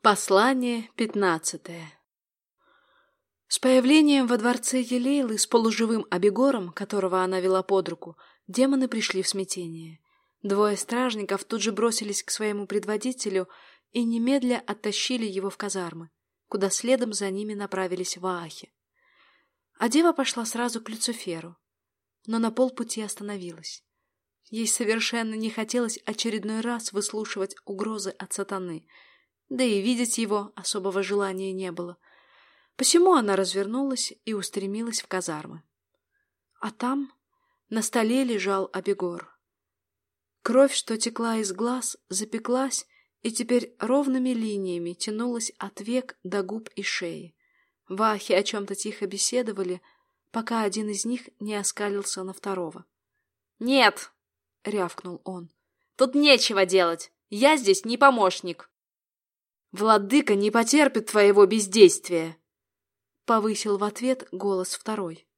Послание пятнадцатое С появлением во дворце Елейлы с полуживым Абегором, которого она вела под руку, демоны пришли в смятение. Двое стражников тут же бросились к своему предводителю и немедля оттащили его в казармы, куда следом за ними направились ваахи. А дева пошла сразу к Люциферу, но на полпути остановилась. Ей совершенно не хотелось очередной раз выслушивать угрозы от сатаны, да и видеть его особого желания не было. Посему она развернулась и устремилась в казармы. А там на столе лежал Абегор. Кровь, что текла из глаз, запеклась и теперь ровными линиями тянулась от век до губ и шеи. Вахи о чем-то тихо беседовали, пока один из них не оскалился на второго. «Нет!» — рявкнул он. «Тут нечего делать! Я здесь не помощник!» «Владыка не потерпит твоего бездействия!» — повысил в ответ голос второй.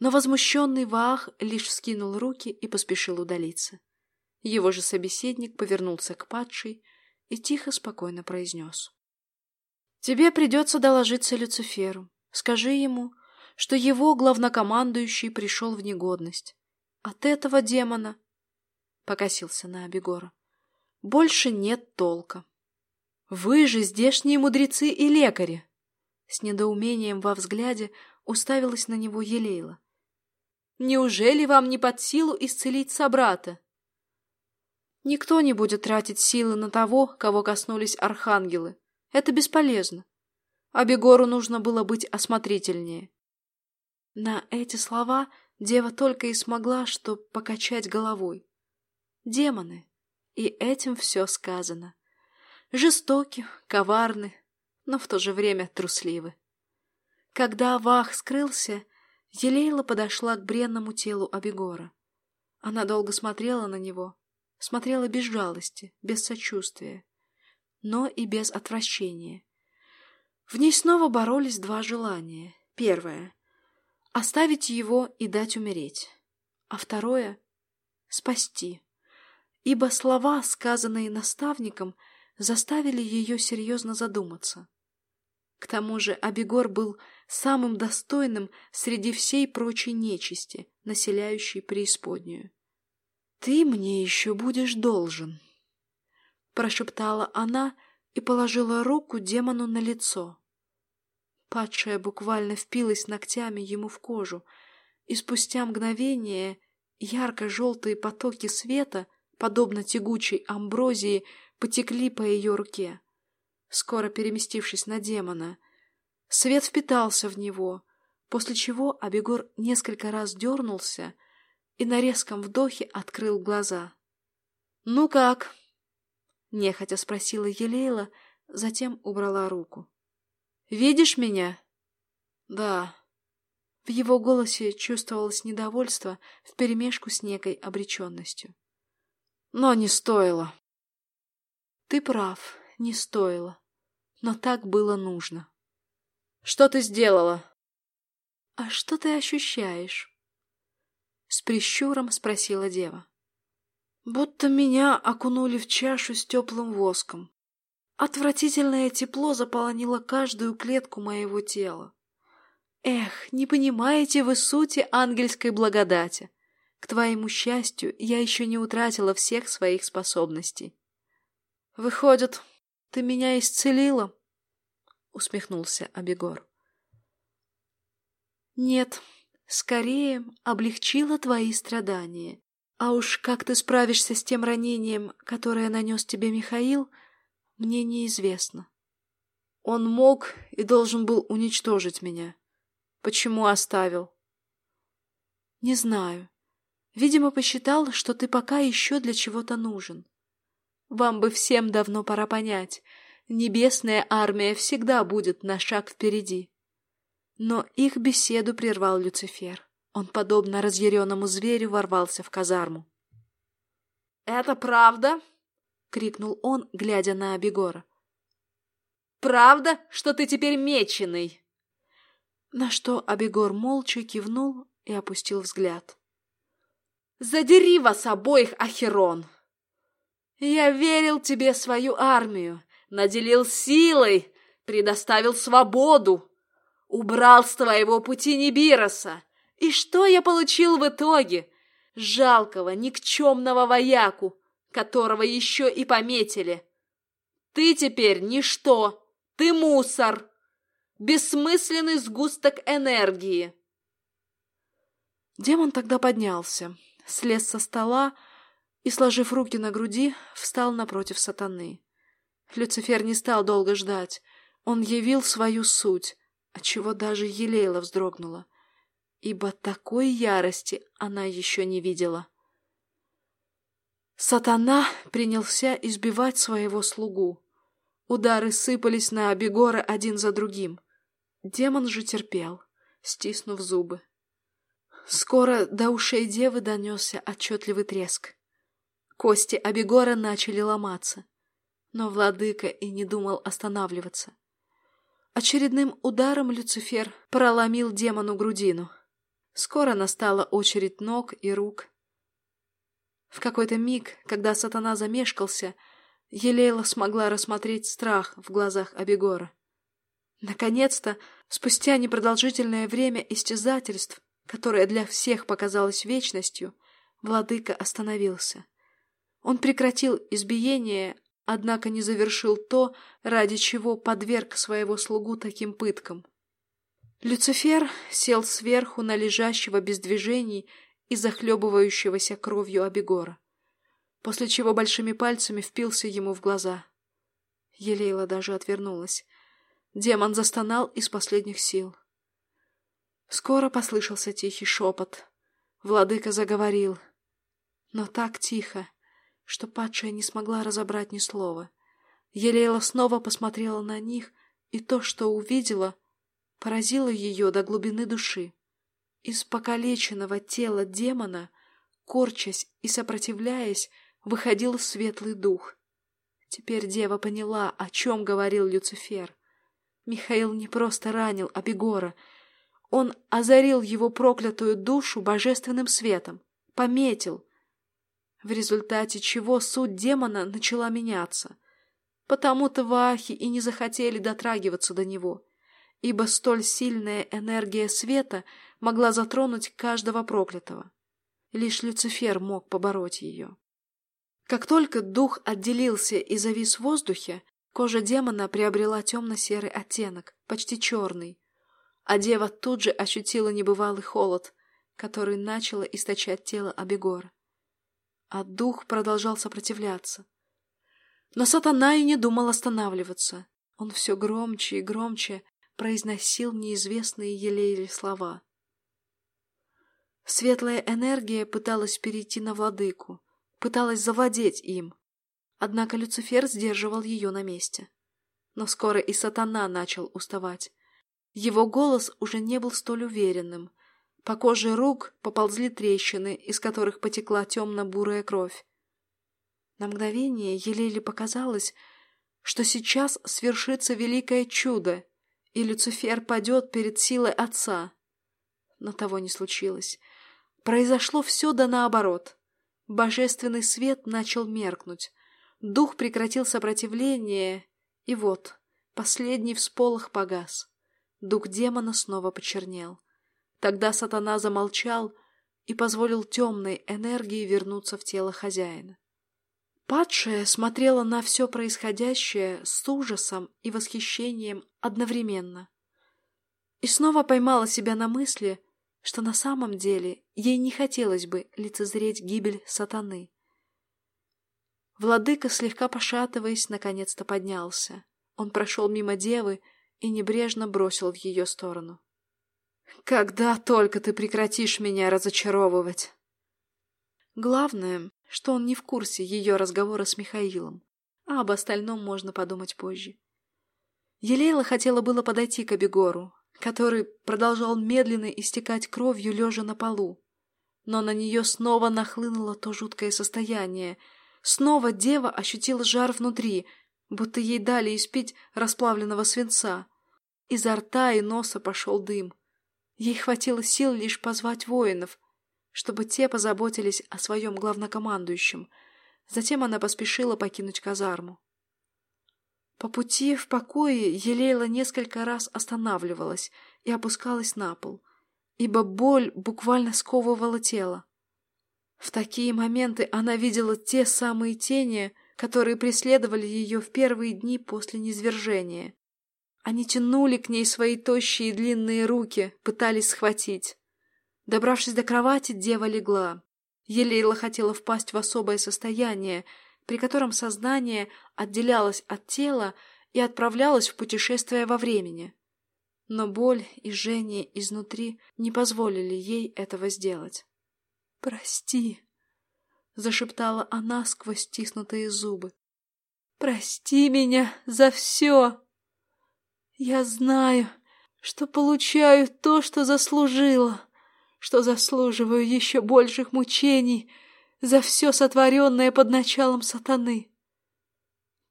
Но возмущенный Ваах лишь скинул руки и поспешил удалиться. Его же собеседник повернулся к падшей и тихо, спокойно произнес. «Тебе придется доложиться Люциферу. Скажи ему, что его главнокомандующий пришел в негодность. От этого демона...» Покосился на Абегора. «Больше нет толка. Вы же здешние мудрецы и лекари!» С недоумением во взгляде уставилась на него Елейла. «Неужели вам не под силу исцелить собрата?» Никто не будет тратить силы на того, кого коснулись архангелы. Это бесполезно. А Бегору нужно было быть осмотрительнее. На эти слова дева только и смогла, что покачать головой. Демоны. И этим все сказано. Жестоки, коварны, но в то же время трусливы. Когда Вах скрылся, Елейла подошла к бренному телу Абегора. Она долго смотрела на него, смотрела без жалости, без сочувствия, но и без отвращения. В ней снова боролись два желания. Первое — оставить его и дать умереть. А второе — спасти. Ибо слова, сказанные наставником, заставили ее серьезно задуматься. К тому же Абегор был самым достойным среди всей прочей нечисти, населяющей преисподнюю. «Ты мне еще будешь должен», — прошептала она и положила руку демону на лицо. Падшая буквально впилась ногтями ему в кожу, и спустя мгновение ярко-желтые потоки света, подобно тягучей амброзии, потекли по ее руке, скоро переместившись на демона. Свет впитался в него, после чего Абегор несколько раз дернулся — и на резком вдохе открыл глаза. «Ну как?» — нехотя спросила Елейла, затем убрала руку. «Видишь меня?» «Да». В его голосе чувствовалось недовольство вперемешку с некой обреченностью. «Но не стоило». «Ты прав, не стоило. Но так было нужно». «Что ты сделала?» «А что ты ощущаешь?» С прищуром спросила дева. Будто меня окунули в чашу с теплым воском. Отвратительное тепло заполонило каждую клетку моего тела. Эх, не понимаете вы сути ангельской благодати. К твоему счастью, я еще не утратила всех своих способностей. Выходит, ты меня исцелила? Усмехнулся Абегор. Нет, скорее облегчила твои страдания. А уж как ты справишься с тем ранением, которое нанес тебе Михаил, мне неизвестно. Он мог и должен был уничтожить меня. Почему оставил? Не знаю. Видимо, посчитал, что ты пока еще для чего-то нужен. Вам бы всем давно пора понять, небесная армия всегда будет на шаг впереди. Но их беседу прервал Люцифер. Он, подобно разъяренному зверю, ворвался в казарму. «Это правда?» — крикнул он, глядя на Абегора. «Правда, что ты теперь меченый?» На что Абегор молча кивнул и опустил взгляд. «Задери вас обоих, Ахерон! Я верил тебе свою армию, наделил силой, предоставил свободу, убрал с твоего пути Нибироса. И что я получил в итоге? Жалкого, никчемного вояку, которого еще и пометили. Ты теперь ничто, ты мусор, бессмысленный сгусток энергии. Демон тогда поднялся, слез со стола и, сложив руки на груди, встал напротив сатаны. Люцифер не стал долго ждать. Он явил свою суть, отчего даже Елейла вздрогнула, ибо такой ярости она еще не видела. Сатана принялся избивать своего слугу. Удары сыпались на Абегора один за другим. Демон же терпел, стиснув зубы. Скоро до ушей девы донесся отчетливый треск. Кости Абегора начали ломаться, но владыка и не думал останавливаться. Очередным ударом Люцифер проломил демону грудину. Скоро настала очередь ног и рук. В какой-то миг, когда сатана замешкался, Елейла смогла рассмотреть страх в глазах Абегора. Наконец-то, спустя непродолжительное время истязательств, которое для всех показалось вечностью, владыка остановился. Он прекратил избиение, однако не завершил то, ради чего подверг своего слугу таким пыткам. Люцифер сел сверху на лежащего без движений и захлебывающегося кровью Абегора, после чего большими пальцами впился ему в глаза. Елейла даже отвернулась. Демон застонал из последних сил. Скоро послышался тихий шепот. Владыка заговорил. Но так тихо, что падшая не смогла разобрать ни слова. Елейла снова посмотрела на них, и то, что увидела, поразило ее до глубины души. Из покалеченного тела демона, корчась и сопротивляясь, выходил светлый дух. Теперь дева поняла, о чем говорил Люцифер. Михаил не просто ранил Абегора, он озарил его проклятую душу божественным светом, пометил, в результате чего суть демона начала меняться. Потому-то ваахи и не захотели дотрагиваться до него, ибо столь сильная энергия света могла затронуть каждого проклятого. Лишь Люцифер мог побороть ее. Как только дух отделился и завис в воздухе, кожа демона приобрела темно-серый оттенок, почти черный, а дева тут же ощутила небывалый холод, который начало источать тело Абегора. А дух продолжал сопротивляться. Но сатана и не думал останавливаться. Он все громче и громче произносил неизвестные елеили слова. Светлая энергия пыталась перейти на владыку, пыталась завладеть им. Однако Люцифер сдерживал ее на месте. Но скоро и сатана начал уставать. Его голос уже не был столь уверенным. По коже рук поползли трещины, из которых потекла темно-бурая кровь. На мгновение Елеле показалось, что сейчас свершится великое чудо, и Люцифер падет перед силой отца. Но того не случилось. Произошло все да наоборот. Божественный свет начал меркнуть. Дух прекратил сопротивление, и вот, последний всполох погас. Дух демона снова почернел. Тогда сатана замолчал и позволил темной энергии вернуться в тело хозяина. Падшая смотрела на все происходящее с ужасом и восхищением одновременно. И снова поймала себя на мысли, что на самом деле ей не хотелось бы лицезреть гибель сатаны. Владыка, слегка пошатываясь, наконец-то поднялся. Он прошел мимо девы, и небрежно бросил в ее сторону. «Когда только ты прекратишь меня разочаровывать?» Главное, что он не в курсе ее разговора с Михаилом, а об остальном можно подумать позже. Елейла хотела было подойти к Абегору, который продолжал медленно истекать кровью, лежа на полу. Но на нее снова нахлынуло то жуткое состояние. Снова дева ощутила жар внутри, будто ей дали испить расплавленного свинца. Изо рта и носа пошел дым. Ей хватило сил лишь позвать воинов, чтобы те позаботились о своем главнокомандующем. Затем она поспешила покинуть казарму. По пути в покое Елейла несколько раз останавливалась и опускалась на пол, ибо боль буквально сковывала тело. В такие моменты она видела те самые тени, которые преследовали ее в первые дни после низвержения. Они тянули к ней свои тощие длинные руки, пытались схватить. Добравшись до кровати, дева легла. Елейла хотела впасть в особое состояние, при котором сознание отделялось от тела и отправлялось в путешествие во времени. Но боль и жжение изнутри не позволили ей этого сделать. «Прости», — зашептала она сквозь стиснутые зубы. «Прости меня за все. Я знаю, что получаю то, что заслужила» что заслуживаю еще больших мучений за все сотворенное под началом сатаны.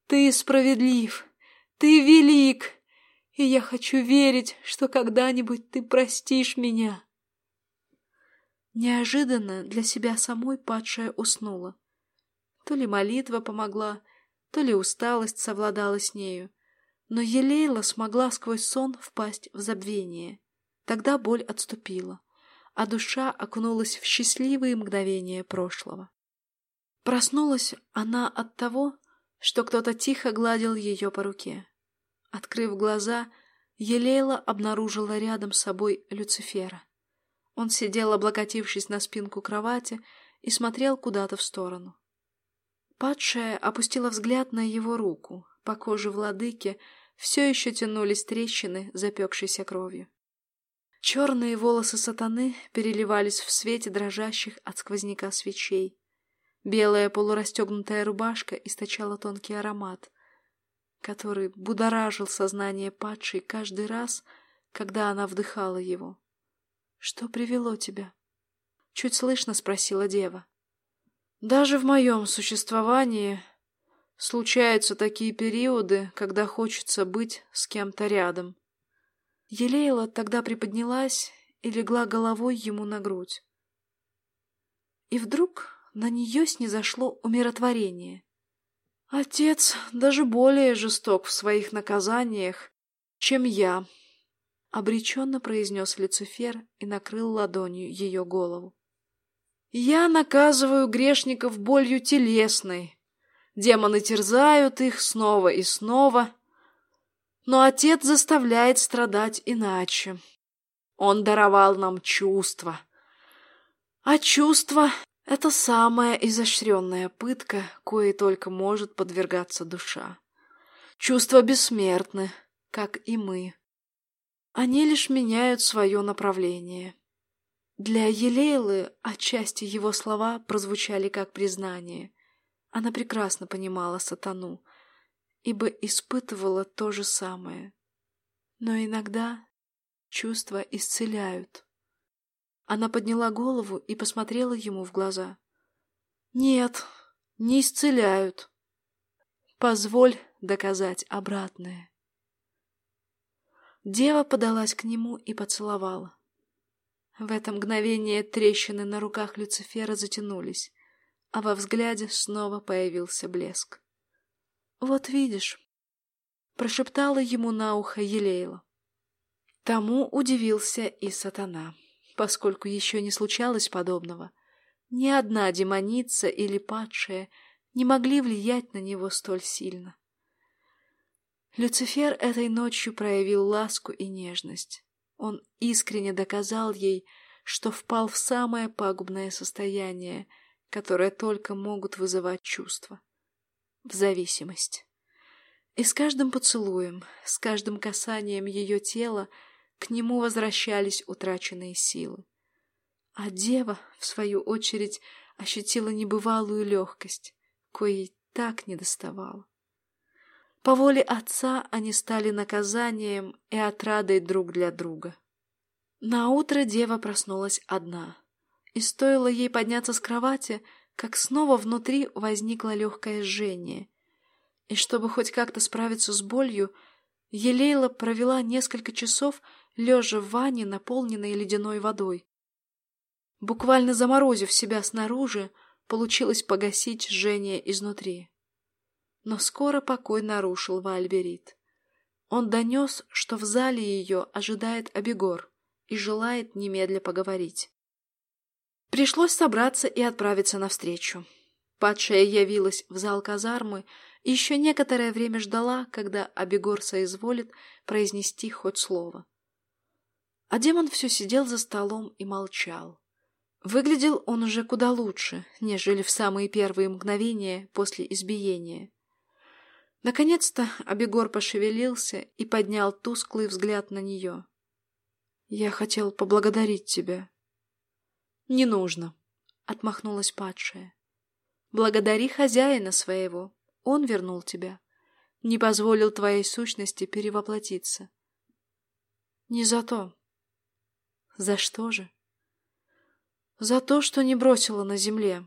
Ты справедлив, ты велик, и я хочу верить, что когда-нибудь ты простишь меня. Неожиданно для себя самой падшая уснула. То ли молитва помогла, то ли усталость совладала с нею, но Елейла смогла сквозь сон впасть в забвение. Тогда боль отступила а душа окунулась в счастливые мгновения прошлого. Проснулась она от того, что кто-то тихо гладил ее по руке. Открыв глаза, Елейла обнаружила рядом с собой Люцифера. Он сидел, облокотившись на спинку кровати, и смотрел куда-то в сторону. Падшая опустила взгляд на его руку. По коже владыки все еще тянулись трещины, запекшейся кровью. Черные волосы сатаны переливались в свете дрожащих от сквозняка свечей. Белая полурастегнутая рубашка источала тонкий аромат, который будоражил сознание падшей каждый раз, когда она вдыхала его. «Что привело тебя?» — чуть слышно спросила дева. «Даже в моем существовании случаются такие периоды, когда хочется быть с кем-то рядом», Елейла тогда приподнялась и легла головой ему на грудь. И вдруг на нее снизошло умиротворение. Отец даже более жесток в своих наказаниях, чем я, — обреченно произнес Люцифер и накрыл ладонью ее голову. Я наказываю грешников болью телесной. Демоны терзают их снова и снова, но отец заставляет страдать иначе. Он даровал нам чувства. А чувства — это самая изощренная пытка, кое только может подвергаться душа. Чувства бессмертны, как и мы. Они лишь меняют свое направление. Для Елейлы отчасти его слова прозвучали как признание. Она прекрасно понимала сатану — ибо испытывала то же самое. Но иногда чувства исцеляют. Она подняла голову и посмотрела ему в глаза. «Нет, не исцеляют. Позволь доказать обратное». Дева подалась к нему и поцеловала. В это мгновение трещины на руках Люцифера затянулись, а во взгляде снова появился блеск. «Вот видишь», — прошептала ему на ухо Елейла. Тому удивился и сатана, поскольку еще не случалось подобного. Ни одна демоница или падшая не могли влиять на него столь сильно. Люцифер этой ночью проявил ласку и нежность. Он искренне доказал ей, что впал в самое пагубное состояние, которое только могут вызывать чувства в зависимость. И с каждым поцелуем, с каждым касанием ее тела к нему возвращались утраченные силы. А дева, в свою очередь, ощутила небывалую легкость, коей так недоставала. По воле отца они стали наказанием и отрадой друг для друга. На утро дева проснулась одна, и стоило ей подняться с кровати, как снова внутри возникло легкое жжение. И чтобы хоть как-то справиться с болью, Елейла провела несколько часов, лежа в ванне, наполненной ледяной водой. Буквально заморозив себя снаружи, получилось погасить жжение изнутри. Но скоро покой нарушил Вальберит. Он донес, что в зале ее ожидает Абегор и желает немедля поговорить. Пришлось собраться и отправиться навстречу. Падшая явилась в зал казармы и еще некоторое время ждала, когда Абегор соизволит произнести хоть слово. А демон все сидел за столом и молчал. Выглядел он уже куда лучше, нежели в самые первые мгновения после избиения. Наконец-то Абегор пошевелился и поднял тусклый взгляд на нее. «Я хотел поблагодарить тебя». «Не нужно», — отмахнулась падшая. «Благодари хозяина своего, он вернул тебя, не позволил твоей сущности перевоплотиться». «Не за то». «За что же?» «За то, что не бросила на земле».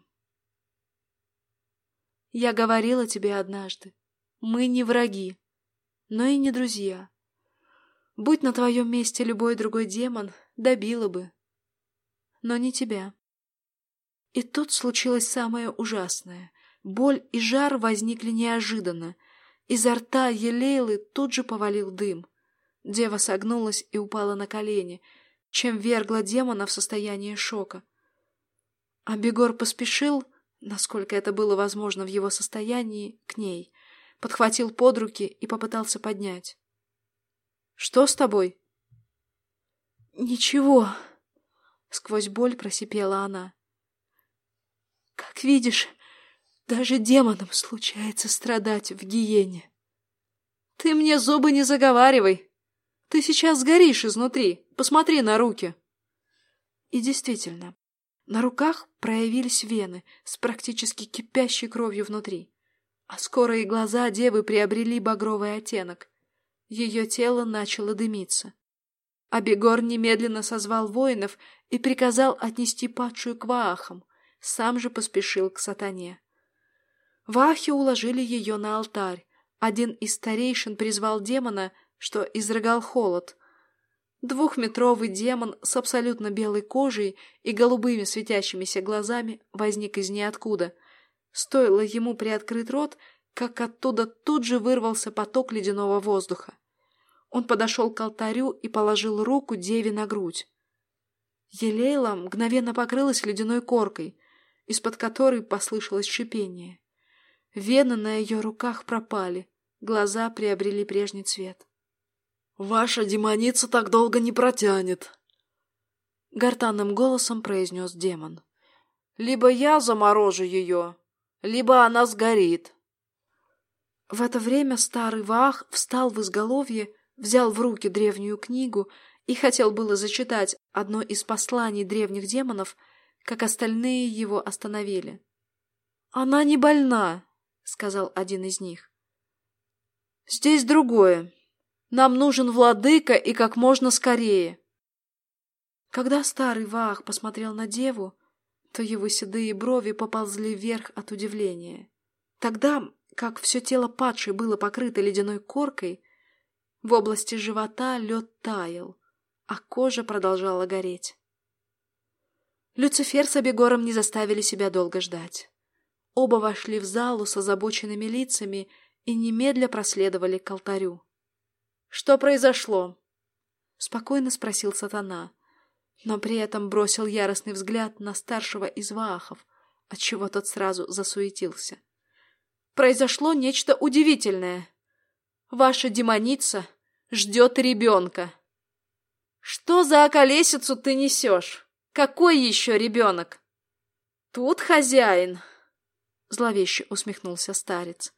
«Я говорила тебе однажды, мы не враги, но и не друзья. Будь на твоем месте любой другой демон, добила бы. Но не тебя. И тут случилось самое ужасное. Боль и жар возникли неожиданно. Изо рта Елейлы тут же повалил дым. Дева согнулась и упала на колени, чем вергла демона в состояние шока. А Бегор поспешил, насколько это было возможно в его состоянии, к ней — подхватил под руки и попытался поднять. «Что с тобой?» «Ничего», — сквозь боль просипела она. «Как видишь, даже демонам случается страдать в гиене». «Ты мне зубы не заговаривай! Ты сейчас сгоришь изнутри, посмотри на руки!» И действительно, на руках проявились вены с практически кипящей кровью внутри а скоро и глаза девы приобрели багровый оттенок. Ее тело начало дымиться. Абегор немедленно созвал воинов и приказал отнести падшую к Ваахам, сам же поспешил к сатане. Ваахи уложили ее на алтарь. Один из старейшин призвал демона, что изрыгал холод. Двухметровый демон с абсолютно белой кожей и голубыми светящимися глазами возник из ниоткуда — Стоило ему приоткрыть рот, как оттуда тут же вырвался поток ледяного воздуха. Он подошел к алтарю и положил руку деве на грудь. Елейла мгновенно покрылась ледяной коркой, из-под которой послышалось шипение. Вены на ее руках пропали, глаза приобрели прежний цвет. «Ваша демоница так долго не протянет!» Гортанным голосом произнес демон. «Либо я заморожу ее, либо она сгорит. В это время старый Вах встал в изголовье, взял в руки древнюю книгу и хотел было зачитать одно из посланий древних демонов, как остальные его остановили. «Она не больна», — сказал один из них. «Здесь другое. Нам нужен владыка и как можно скорее». Когда старый Вах посмотрел на деву, то его седые брови поползли вверх от удивления. Тогда, как все тело падшей было покрыто ледяной коркой, в области живота лед таял, а кожа продолжала гореть. Люцифер с Абегором не заставили себя долго ждать. Оба вошли в залу с озабоченными лицами и немедля проследовали к алтарю. — Что произошло? — спокойно спросил сатана но при этом бросил яростный взгляд на старшего из ваахов, отчего тот сразу засуетился. «Произошло нечто удивительное. Ваша демоница ждет ребенка». «Что за околесицу ты несешь? Какой еще ребенок?» «Тут хозяин», — зловеще усмехнулся старец.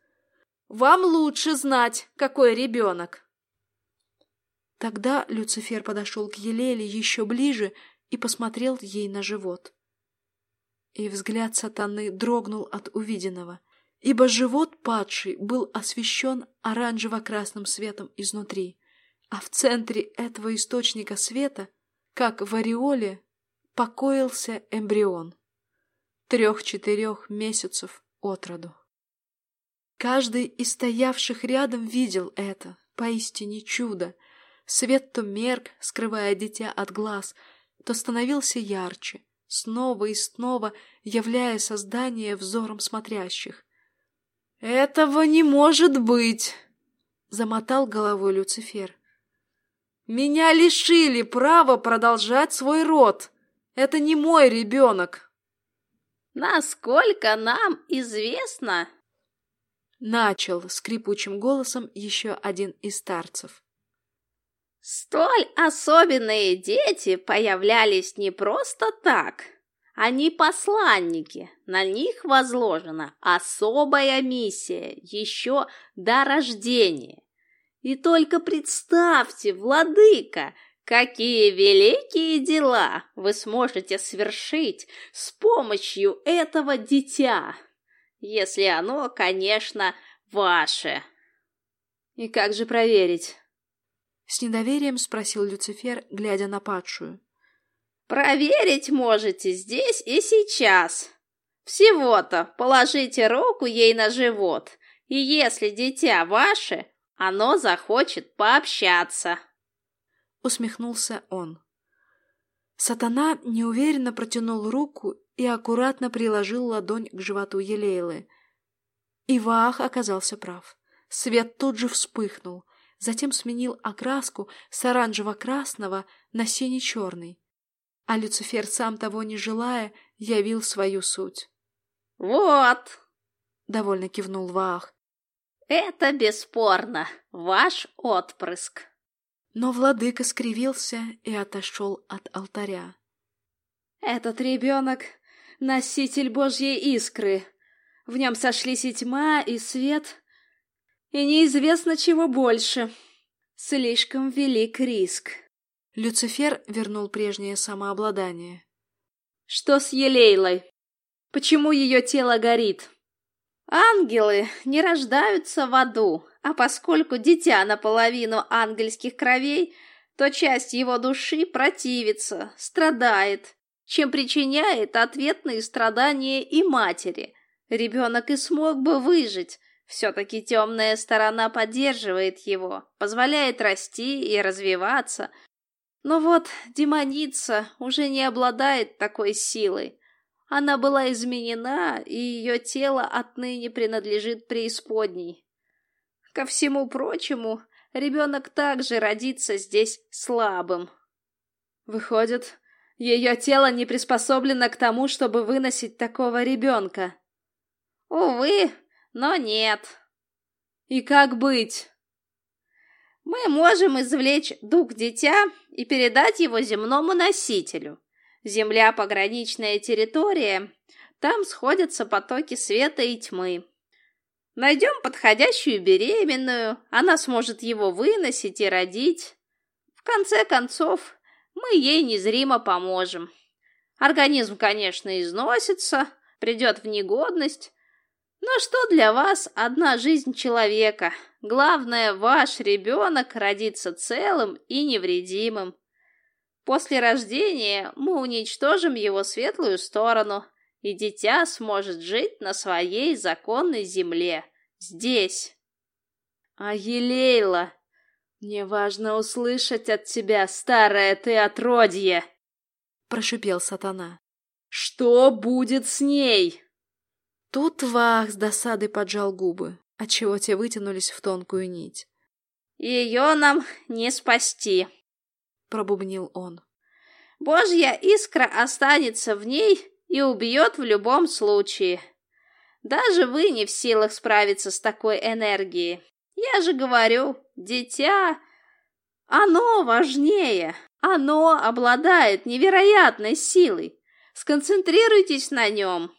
«Вам лучше знать, какой ребенок». Тогда Люцифер подошел к Елеле еще ближе и посмотрел ей на живот. И взгляд сатаны дрогнул от увиденного, ибо живот падший был освещен оранжево-красным светом изнутри, а в центре этого источника света, как в ореоле, покоился эмбрион. Трех-четырех месяцев от роду. Каждый из стоявших рядом видел это, поистине чудо, Свет то мерк, скрывая дитя от глаз, то становился ярче, снова и снова являя создание взором смотрящих. «Этого не может быть!» — замотал головой Люцифер. «Меня лишили права продолжать свой род. Это не мой ребенок!» «Насколько нам известно...» Начал скрипучим голосом еще один из старцев. Столь особенные дети появлялись не просто так. Они посланники, на них возложена особая миссия еще до рождения. И только представьте, владыка, какие великие дела вы сможете свершить с помощью этого дитя, если оно, конечно, ваше. И как же проверить? С недоверием спросил Люцифер, глядя на падшую. Проверить можете здесь и сейчас. Всего-то положите руку ей на живот, и если дитя ваше, оно захочет пообщаться. Усмехнулся он. Сатана неуверенно протянул руку и аккуратно приложил ладонь к животу Елейлы. И Ваах оказался прав. Свет тут же вспыхнул, затем сменил окраску с оранжево-красного на сине-черный а Люцифер, сам того не желая, явил свою суть. «Вот!» — довольно кивнул Ваах. «Это бесспорно ваш отпрыск». Но владыка скривился и отошел от алтаря. «Этот ребенок — носитель Божьей искры. В нем сошлись и тьма, и свет, и неизвестно чего больше. Слишком велик риск». Люцифер вернул прежнее самообладание. «Что с Елейлой? Почему ее тело горит?» «Ангелы не рождаются в аду, а поскольку дитя наполовину ангельских кровей, то часть его души противится, страдает, чем причиняет ответные страдания и матери. Ребенок и смог бы выжить, все-таки темная сторона поддерживает его, позволяет расти и развиваться, но вот демоница уже не обладает такой силой. Она была изменена, и ее тело отныне принадлежит преисподней. Ко всему прочему, ребенок также родится здесь слабым. Выходит, ее тело не приспособлено к тому, чтобы выносить такого ребенка. Увы, но нет. И как быть? Мы можем извлечь дух дитя и передать его земному носителю. Земля – пограничная территория, там сходятся потоки света и тьмы. Найдем подходящую беременную, она сможет его выносить и родить. В конце концов, мы ей незримо поможем. Организм, конечно, износится, придет в негодность, но что для вас одна жизнь человека? Главное, ваш ребенок родится целым и невредимым. После рождения мы уничтожим его светлую сторону, и дитя сможет жить на своей законной земле, здесь. А Елейла, мне важно услышать от тебя, старая ты отродье, прошипел сатана. Что будет с ней? Тут Вах с досадой поджал губы, отчего те вытянулись в тонкую нить. «Ее нам не спасти», — пробубнил он. «Божья искра останется в ней и убьет в любом случае. Даже вы не в силах справиться с такой энергией. Я же говорю, дитя, оно важнее, оно обладает невероятной силой. Сконцентрируйтесь на нем,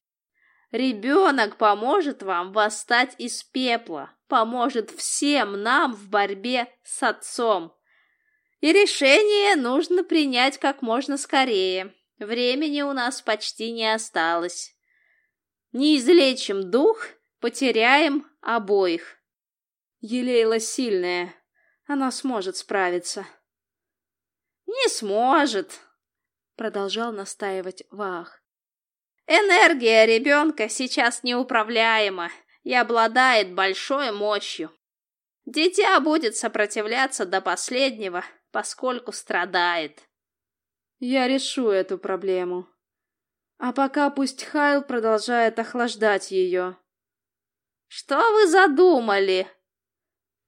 Ребенок поможет вам восстать из пепла, поможет всем нам в борьбе с отцом. И решение нужно принять как можно скорее. Времени у нас почти не осталось. Не излечим дух, потеряем обоих. Елейла сильная, она сможет справиться. Не сможет, продолжал настаивать Вах. Энергия ребенка сейчас неуправляема и обладает большой мощью. Дитя будет сопротивляться до последнего, поскольку страдает. Я решу эту проблему. А пока пусть Хайл продолжает охлаждать ее. Что вы задумали?»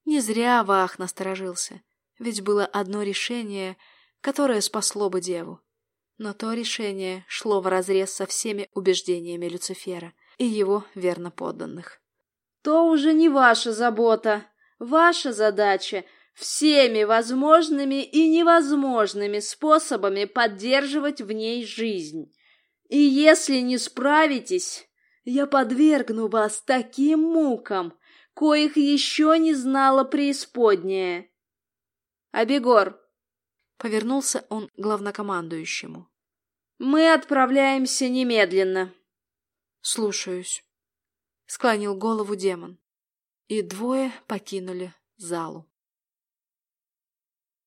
Не зря Вах насторожился, ведь было одно решение, которое спасло бы деву. Но то решение шло вразрез со всеми убеждениями Люцифера и его верно подданных. «То уже не ваша забота. Ваша задача — всеми возможными и невозможными способами поддерживать в ней жизнь. И если не справитесь, я подвергну вас таким мукам, коих еще не знала преисподняя. Абегор, повернулся он к главнокомандующему. Мы отправляемся немедленно. Слушаюсь, склонил голову демон. И двое покинули залу.